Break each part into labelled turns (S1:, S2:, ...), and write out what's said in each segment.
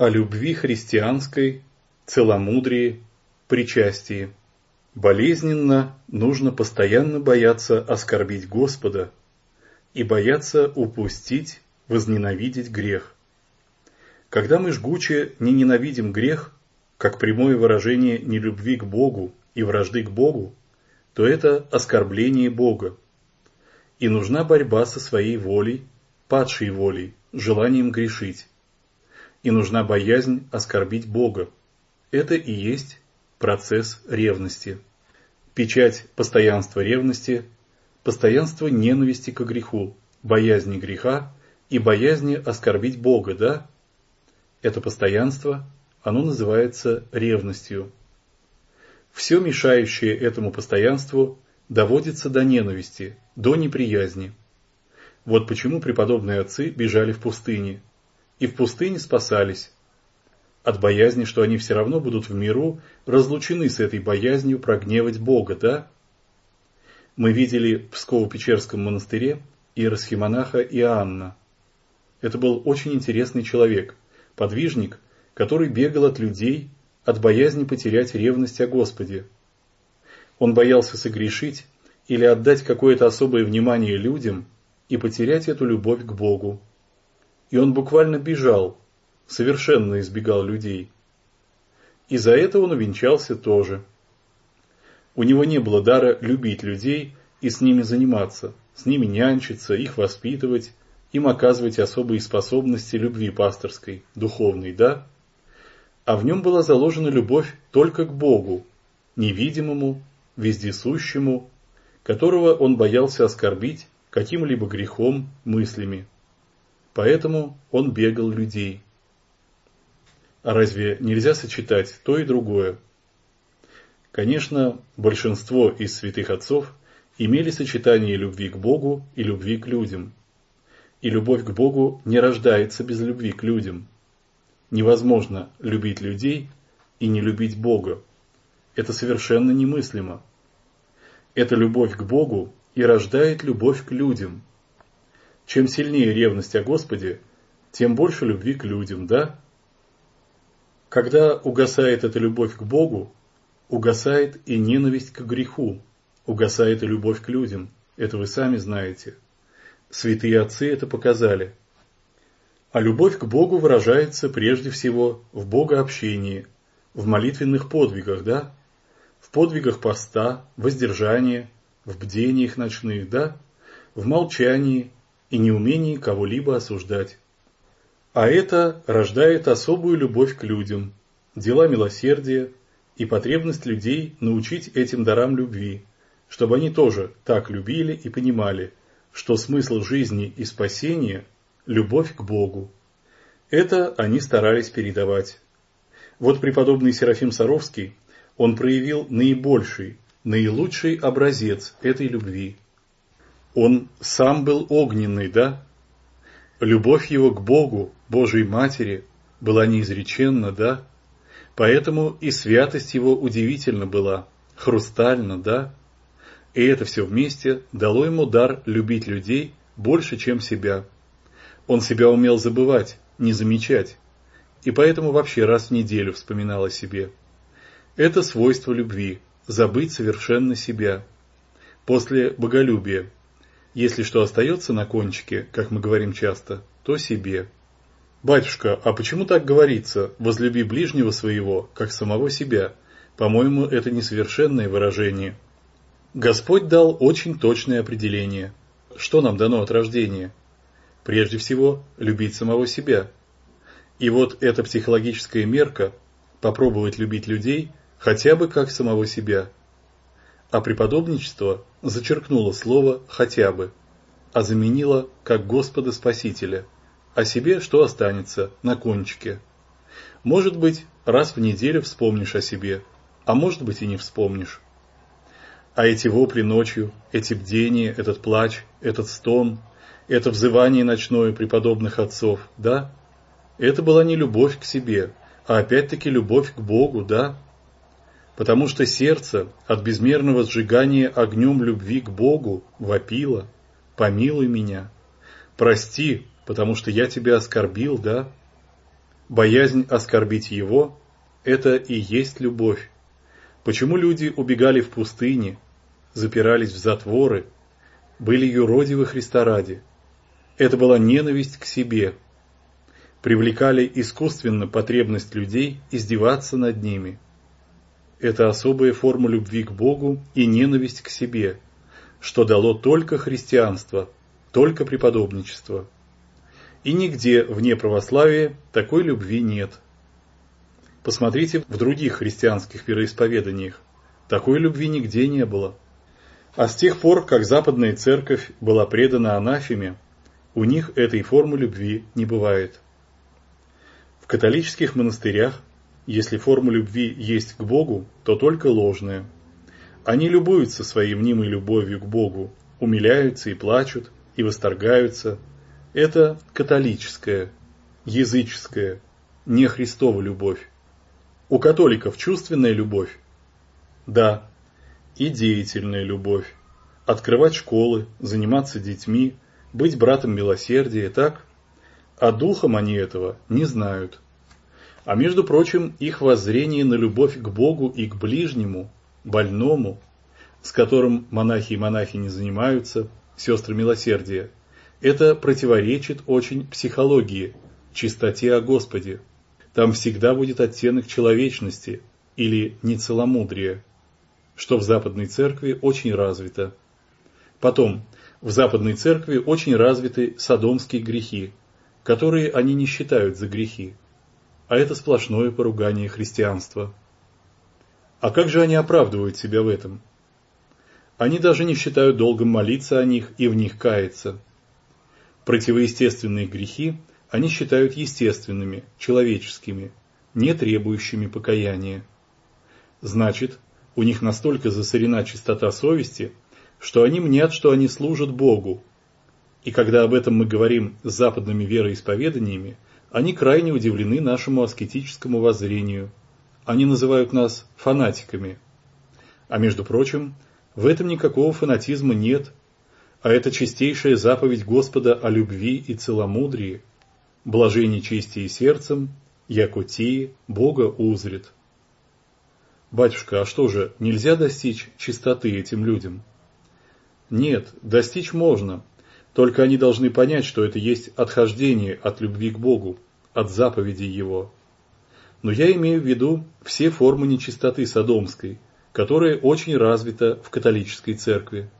S1: о любви христианской, целомудрии, причастии. Болезненно нужно постоянно бояться оскорбить Господа и бояться упустить, возненавидеть грех. Когда мы жгуче не ненавидим грех, как прямое выражение нелюбви к Богу и вражды к Богу, то это оскорбление Бога. И нужна борьба со своей волей, падшей волей, желанием грешить. И нужна боязнь оскорбить Бога. Это и есть процесс ревности. Печать постоянства ревности, постоянство ненависти к греху, боязни греха и боязни оскорбить Бога, да? Это постоянство, оно называется ревностью. Все мешающее этому постоянству доводится до ненависти, до неприязни. Вот почему преподобные отцы бежали в пустыне, и в пустыне спасались, от боязни, что они все равно будут в миру разлучены с этой боязнью прогневать Бога, да? Мы видели в Псково-Печерском монастыре иеросхимонаха Иоанна. Это был очень интересный человек, подвижник, который бегал от людей, от боязни потерять ревность о Господе. Он боялся согрешить или отдать какое-то особое внимание людям и потерять эту любовь к Богу. И он буквально бежал, совершенно избегал людей. И за это он увенчался тоже. У него не было дара любить людей и с ними заниматься, с ними нянчиться, их воспитывать, им оказывать особые способности любви пасторской, духовной, да? А в нем была заложена любовь только к Богу, невидимому, вездесущему, которого он боялся оскорбить каким-либо грехом, мыслями. Поэтому он бегал людей. А разве нельзя сочетать то и другое? Конечно, большинство из святых отцов имели сочетание любви к Богу и любви к людям. И любовь к Богу не рождается без любви к людям. Невозможно любить людей и не любить Бога. Это совершенно немыслимо. Эта любовь к Богу и рождает любовь к людям. Чем сильнее ревность о Господе, тем больше любви к людям, да? Когда угасает эта любовь к Богу, угасает и ненависть к греху, угасает и любовь к людям. Это вы сами знаете. Святые отцы это показали. А любовь к Богу выражается прежде всего в богообщении, в молитвенных подвигах, да? В подвигах поста, воздержания, в бдениях ночных, да? В молчании и неумении кого-либо осуждать. А это рождает особую любовь к людям, дела милосердия и потребность людей научить этим дарам любви, чтобы они тоже так любили и понимали, что смысл жизни и спасения – любовь к Богу. Это они старались передавать. Вот преподобный Серафим Саровский, он проявил наибольший, наилучший образец этой любви. Он сам был огненный, да? Любовь его к Богу, Божией Матери, была неизреченна, да? Поэтому и святость его удивительно была, хрустальна, да? И это все вместе дало ему дар любить людей больше, чем себя. Он себя умел забывать, не замечать, и поэтому вообще раз в неделю вспоминал о себе. Это свойство любви – забыть совершенно себя. После боголюбия – если что остается на кончике, как мы говорим часто, то себе. Батюшка, а почему так говорится, возлюби ближнего своего, как самого себя? По-моему, это несовершенное выражение. Господь дал очень точное определение. Что нам дано от рождения? Прежде всего, любить самого себя. И вот эта психологическая мерка – попробовать любить людей хотя бы как самого себя – а преподобничество зачеркнуло слово «хотя бы», а заменило как Господа Спасителя, а себе что останется на кончике. Может быть, раз в неделю вспомнишь о себе, а может быть и не вспомнишь. А эти вопли ночью, эти бдения, этот плач, этот стон, это взывание ночное преподобных отцов, да? Это была не любовь к себе, а опять-таки любовь к Богу, да? Потому что сердце от безмерного сжигания огнем любви к Богу вопило «Помилуй меня! Прости, потому что я тебя оскорбил, да?» боязнь оскорбить его – это и есть любовь. Почему люди убегали в пустыне, запирались в затворы, были юродивы Христа ради? Это была ненависть к себе. Привлекали искусственно потребность людей издеваться над ними. Это особая форма любви к Богу и ненависть к себе, что дало только христианство, только преподобничество. И нигде вне православия такой любви нет. Посмотрите в других христианских вероисповеданиях. Такой любви нигде не было. А с тех пор, как Западная Церковь была предана анафеме, у них этой формы любви не бывает. В католических монастырях, если форма любви есть к Богу, то только ложная. Они любуются своей мнимой любовью к Богу, умиляются и плачут, и восторгаются. Это католическая, языческая, не Христова любовь. У католиков чувственная любовь? Да. И деятельная любовь. Открывать школы, заниматься детьми, быть братом милосердия, так? А духом они этого не знают. А между прочим, их воззрение на любовь к Богу и к ближнему, больному, с которым монахи и монахи не занимаются, сестры милосердия, это противоречит очень психологии, чистоте о Господе, там всегда будет оттенок человечности или нецеломудрия, что в Западной Церкви очень развито. Потом, в Западной Церкви очень развиты садомские грехи, которые они не считают за грехи, а это сплошное поругание христианства. А как же они оправдывают себя в этом? Они даже не считают долгом молиться о них и в них каяться. Противоестественные грехи они считают естественными, человеческими, не требующими покаяния. Значит, у них настолько засорена чистота совести, что они мнят, что они служат Богу. И когда об этом мы говорим с западными вероисповеданиями, они крайне удивлены нашему аскетическому воззрению. Они называют нас фанатиками. А между прочим, в этом никакого фанатизма нет, а это чистейшая заповедь Господа о любви и целомудрии – блажени чести и сердцем, якути Бога узрит. Батюшка, а что же, нельзя достичь чистоты этим людям? Нет, достичь можно, только они должны понять, что это есть отхождение от любви к Богу, от заповедей Его. Но я имею в виду все формы нечистоты содомской, которая очень развита в католической церкви.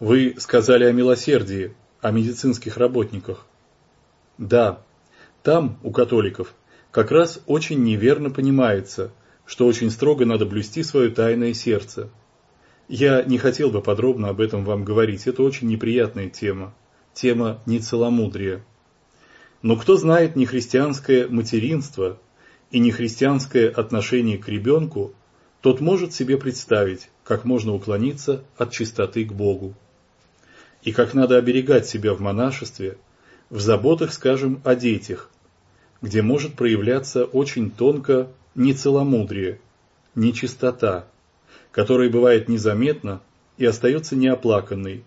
S1: Вы сказали о милосердии, о медицинских работниках. Да, там, у католиков, как раз очень неверно понимается, что очень строго надо блюсти свое тайное сердце. Я не хотел бы подробно об этом вам говорить, это очень неприятная тема, тема нецеломудрия. Но кто знает нехристианское материнство и нехристианское отношение к ребенку, тот может себе представить, как можно уклониться от чистоты к Богу. И как надо оберегать себя в монашестве, в заботах, скажем, о детях, где может проявляться очень тонко нецеломудрие, нечистота, которая бывает незаметна и остается неоплаканной,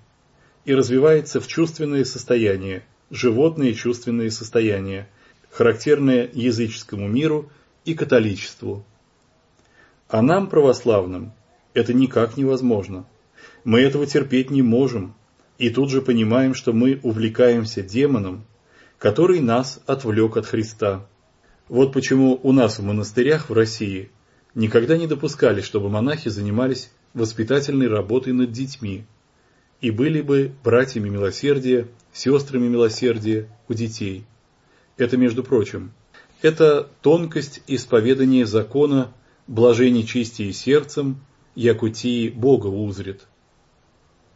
S1: и развивается в чувственное состояние, животные чувственные состояния, характерное языческому миру и католичеству. А нам, православным, это никак невозможно. Мы этого терпеть не можем, и тут же понимаем, что мы увлекаемся демоном, который нас отвлек от Христа. Вот почему у нас в монастырях в России никогда не допускали, чтобы монахи занимались воспитательной работой над детьми и были бы братьями милосердия, сестрами милосердия у детей. Это, между прочим, это тонкость исповедания закона блажени чисти и сердцем, якутии Бога узрит.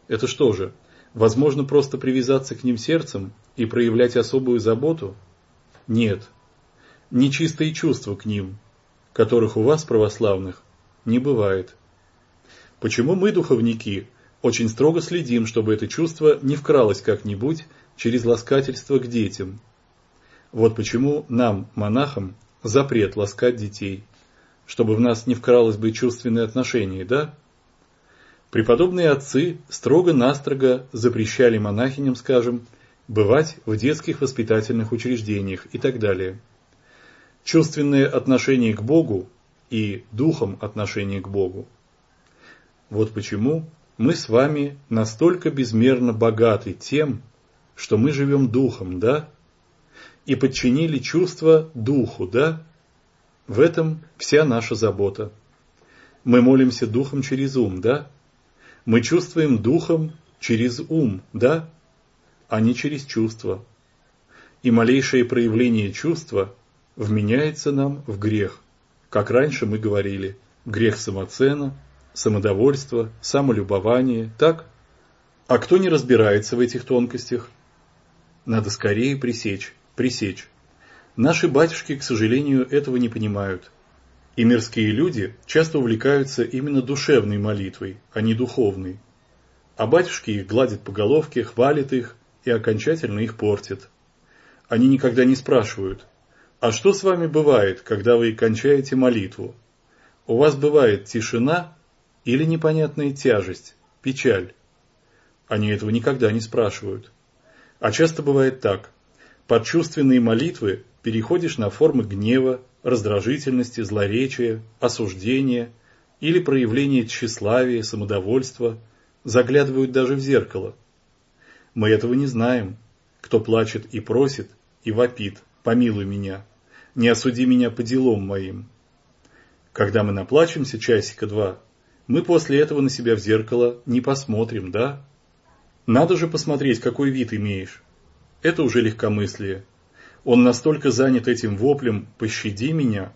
S1: Это что же, возможно просто привязаться к ним сердцем и проявлять особую заботу? Нет. Нечистые чувства к ним, которых у вас, православных, не бывает. Почему мы, духовники, очень строго следим, чтобы это чувство не вкралось как-нибудь через ласкательство к детям? Вот почему нам, монахам, запрет ласкать детей, чтобы в нас не вкралось бы чувственное отношение, да? Преподобные отцы строго-настрого запрещали монахиням, скажем, бывать в детских воспитательных учреждениях и так далее. чувственное отношение к Богу и духом отношение к Богу. Вот почему мы с вами настолько безмерно богаты тем, что мы живем духом, да? И подчинили чувства духу, да? В этом вся наша забота. Мы молимся духом через ум, да? Мы чувствуем духом через ум, да? А не через чувства. И малейшее проявление чувства вменяется нам в грех. Как раньше мы говорили, грех самоцена, самодовольство, самолюбование, так? А кто не разбирается в этих тонкостях? Надо скорее пресечь, пресечь. Наши батюшки, к сожалению, этого не понимают. И мирские люди часто увлекаются именно душевной молитвой, а не духовной. А батюшки их гладят по головке, хвалят их и окончательно их портят. Они никогда не спрашивают, а что с вами бывает, когда вы кончаете молитву? У вас бывает тишина или непонятная тяжесть, печаль? Они этого никогда не спрашивают. А часто бывает так. Под чувственные молитвы переходишь на формы гнева, раздражительности, злоречия, осуждения или проявления тщеславия, самодовольства, заглядывают даже в зеркало. Мы этого не знаем. Кто плачет и просит, и вопит, помилуй меня, не осуди меня по делам моим. Когда мы наплачемся часика два, мы после этого на себя в зеркало не посмотрим, да? Надо же посмотреть, какой вид имеешь. Это уже легкомыслие. Он настолько занят этим воплем «пощади меня»,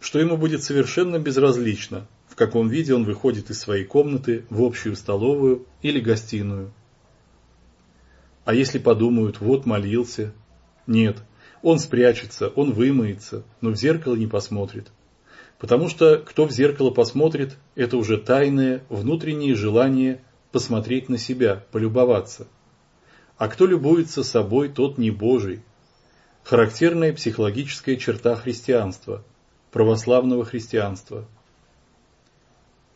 S1: что ему будет совершенно безразлично, в каком виде он выходит из своей комнаты в общую столовую или гостиную. А если подумают, вот молился. Нет, он спрячется, он вымоется, но в зеркало не посмотрит. Потому что кто в зеркало посмотрит, это уже тайное, внутреннее желание посмотреть на себя, полюбоваться. А кто любуется собой, тот не Божий. Характерная психологическая черта христианства, православного христианства.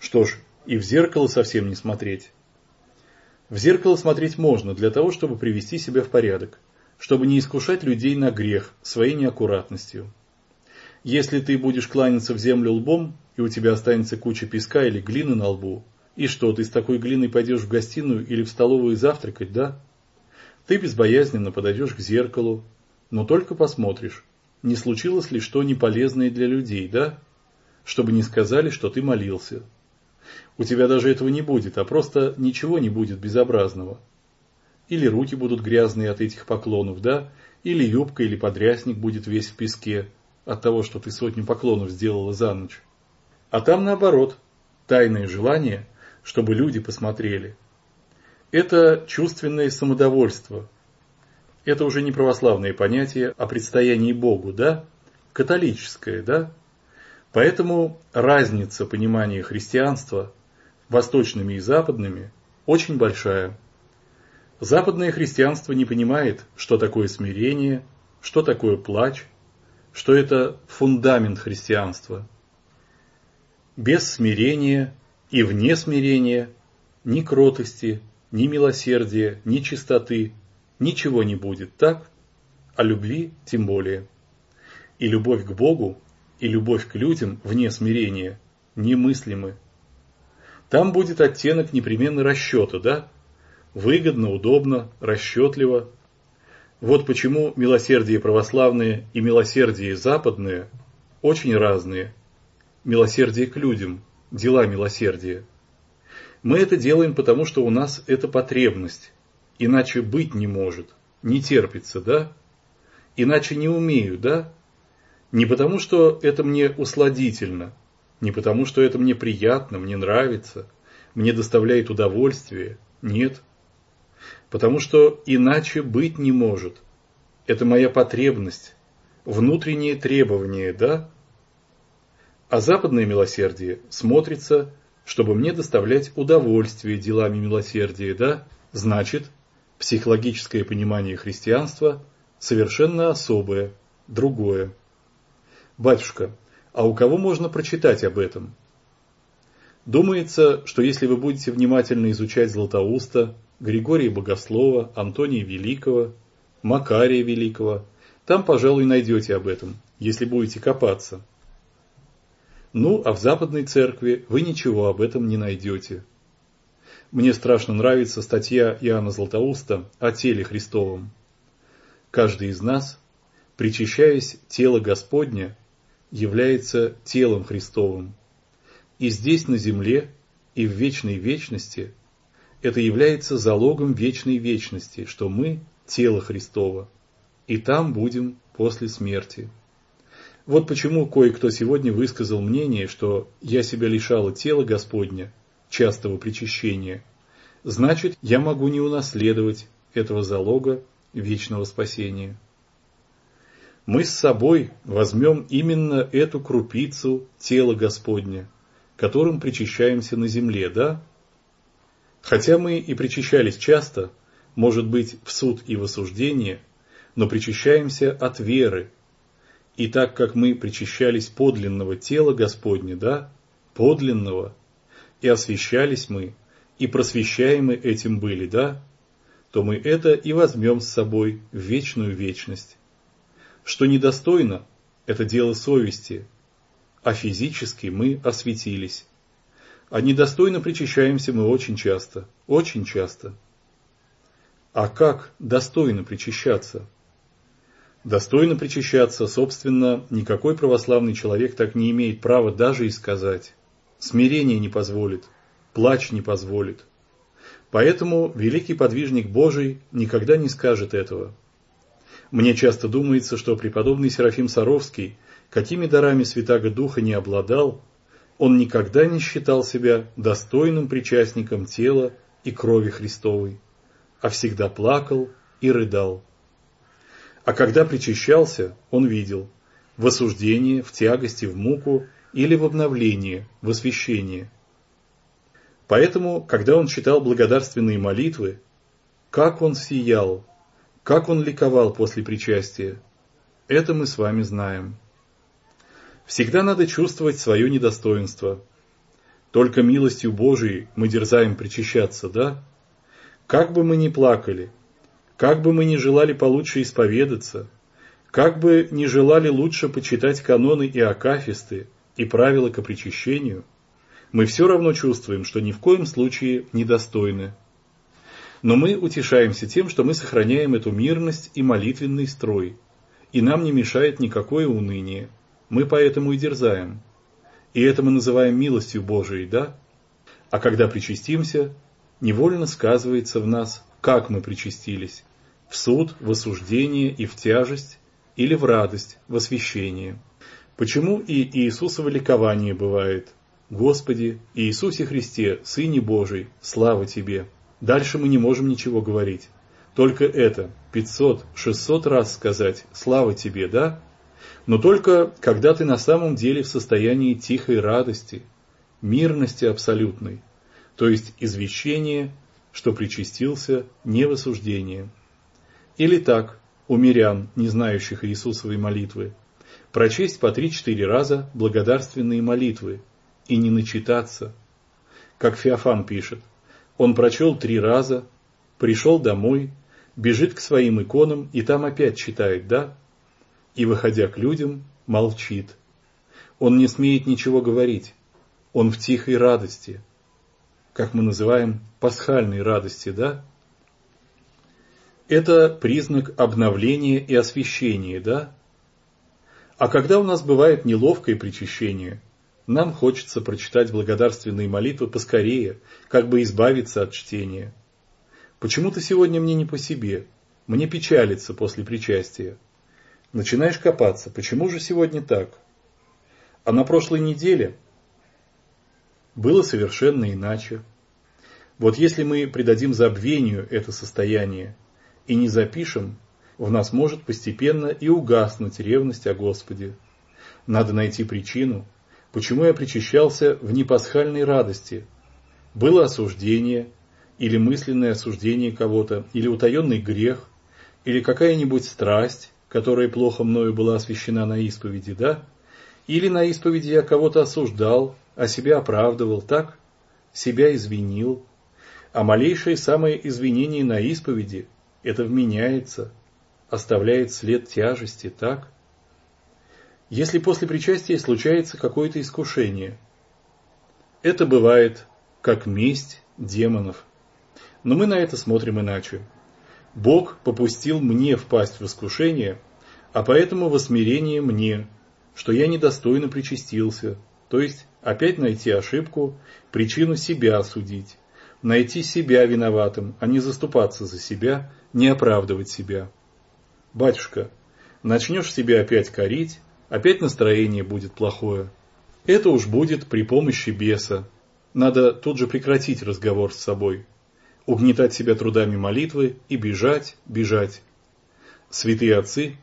S1: Что ж, и в зеркало совсем не смотреть. В зеркало смотреть можно для того, чтобы привести себя в порядок, чтобы не искушать людей на грех своей неаккуратностью. Если ты будешь кланяться в землю лбом, и у тебя останется куча песка или глины на лбу, и что, ты с такой глиной пойдешь в гостиную или в столовую завтракать, да? Ты безбоязненно подойдешь к зеркалу, но только посмотришь, не случилось ли что неполезное для людей, да? Чтобы не сказали, что ты молился. У тебя даже этого не будет, а просто ничего не будет безобразного. Или руки будут грязные от этих поклонов, да? Или юбка или подрясник будет весь в песке от того, что ты сотню поклонов сделала за ночь. А там наоборот, тайное желание, чтобы люди посмотрели. Это чувственное самодовольство. Это уже не православное понятие о предстоянии Богу, да? Католическое, да? Поэтому разница понимания христианства восточными и западными очень большая. Западное христианство не понимает, что такое смирение, что такое плач, что это фундамент христианства. Без смирения и вне смирения ни кротости, ни милосердия, ни чистоты, ничего не будет, так? А любви тем более. И любовь к Богу, и любовь к людям вне смирения немыслимы. Там будет оттенок непременно расчета, да? Выгодно, удобно, расчетливо. Вот почему милосердие православное и милосердие западное очень разные. Милосердие к людям, дела милосердия. Мы это делаем потому, что у нас это потребность, иначе быть не может, не терпится, да? Иначе не умею, да? Не потому, что это мне усладительно, не потому, что это мне приятно, мне нравится, мне доставляет удовольствие. Нет. Потому что иначе быть не может. Это моя потребность, внутреннее требование, да? А западное милосердие смотрится, чтобы мне доставлять удовольствие делами милосердия, да? Значит, психологическое понимание христианства совершенно особое, другое. Батюшка, а у кого можно прочитать об этом? Думается, что если вы будете внимательно изучать Златоуста, Григория Богослова, Антония Великого, Макария Великого, там, пожалуй, найдете об этом. если будете копаться. Ну, а в Западной Церкви вы ничего об этом не найдете. Мне страшно нравится статья Иоанна Златоуста о теле Христовом. Каждый из нас, причащаясь тело Господня, является телом Христовым. И здесь, на земле, и в вечной вечности, это является залогом вечной вечности, что мы – тело Христово, и там будем после смерти. Вот почему кое-кто сегодня высказал мнение, что я себя лишала тела Господня, частого причащения, значит, я могу не унаследовать этого залога вечного спасения. Мы с собой возьмем именно эту крупицу тела Господня, которым причащаемся на земле, да? Хотя мы и причащались часто, может быть, в суд и в осуждение, но причащаемся от веры. И так как мы причащались подлинного тела Господня, да, подлинного, и освящались мы, и просвещаемы этим были, да, то мы это и возьмем с собой в вечную вечность. Что недостойно, это дело совести, а физически мы осветились. А недостойно причащаемся мы очень часто, очень часто. А как достойно причащаться? Достойно причащаться, собственно, никакой православный человек так не имеет права даже и сказать. Смирение не позволит, плач не позволит. Поэтому великий подвижник Божий никогда не скажет этого. Мне часто думается, что преподобный Серафим Саровский, какими дарами Святаго Духа не обладал, он никогда не считал себя достойным причастником тела и крови Христовой, а всегда плакал и рыдал. А когда причащался, он видел в осуждении, в тягости, в муку или в обновлении, в освящении. Поэтому, когда он читал благодарственные молитвы, как он сиял, как он ликовал после причастия, это мы с вами знаем. Всегда надо чувствовать свое недостоинство. Только милостью Божией мы дерзаем причащаться, да? Как бы мы ни плакали, как бы мы ни желали получше исповедаться, как бы ни желали лучше почитать каноны и акафисты и правила к причащению, мы все равно чувствуем, что ни в коем случае недостойны. Но мы утешаемся тем, что мы сохраняем эту мирность и молитвенный строй, и нам не мешает никакое уныние. Мы поэтому и дерзаем. И это мы называем милостью Божией, да? А когда причастимся, невольно сказывается в нас, как мы причастились. В суд, в осуждение и в тяжесть, или в радость, в освящение. Почему и Иисусово ликование бывает? Господи, Иисусе Христе, Сыне Божий, слава Тебе! Дальше мы не можем ничего говорить. Только это, 500-600 раз сказать «Слава Тебе», да? Но только когда ты на самом деле в состоянии тихой радости, мирности абсолютной, то есть извещения, что причастился осуждение. Или так, у мирян, не знающих Иисусовой молитвы, прочесть по три-четыре раза благодарственные молитвы и не начитаться. Как Феофан пишет, он прочел три раза, пришел домой, бежит к своим иконам и там опять читает, да? И, выходя к людям, молчит. Он не смеет ничего говорить. Он в тихой радости, как мы называем пасхальной радости, да? Это признак обновления и освящения, да? А когда у нас бывает неловкое причащение, нам хочется прочитать благодарственные молитвы поскорее, как бы избавиться от чтения. Почему-то сегодня мне не по себе, мне печалится после причастия. Начинаешь копаться, почему же сегодня так? А на прошлой неделе было совершенно иначе. Вот если мы придадим забвению это состояние и не запишем, в нас может постепенно и угаснуть ревность о Господе. Надо найти причину, почему я причащался в непасхальной радости. Было осуждение, или мысленное осуждение кого-то, или утаенный грех, или какая-нибудь страсть, которая плохо мною была освящена на исповеди, да? Или на исповеди я кого-то осуждал, а себя оправдывал, так? Себя извинил. А малейшее самое извинение на исповеди – это вменяется, оставляет след тяжести, так? Если после причастия случается какое-то искушение, это бывает как месть демонов. Но мы на это смотрим иначе. Бог попустил мне впасть в искушение, а поэтому во смирение мне, что я недостойно причастился, то есть опять найти ошибку, причину себя осудить, найти себя виноватым, а не заступаться за себя, не оправдывать себя. Батюшка, начнешь себя опять корить, опять настроение будет плохое. Это уж будет при помощи беса. Надо тут же прекратить разговор с собой, угнетать себя трудами молитвы и бежать, бежать. Святые отцы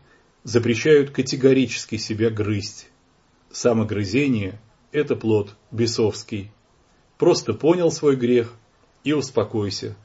S1: запрещают категорически себя грызть. Самогрызение – это плод бесовский. Просто понял свой грех и успокойся.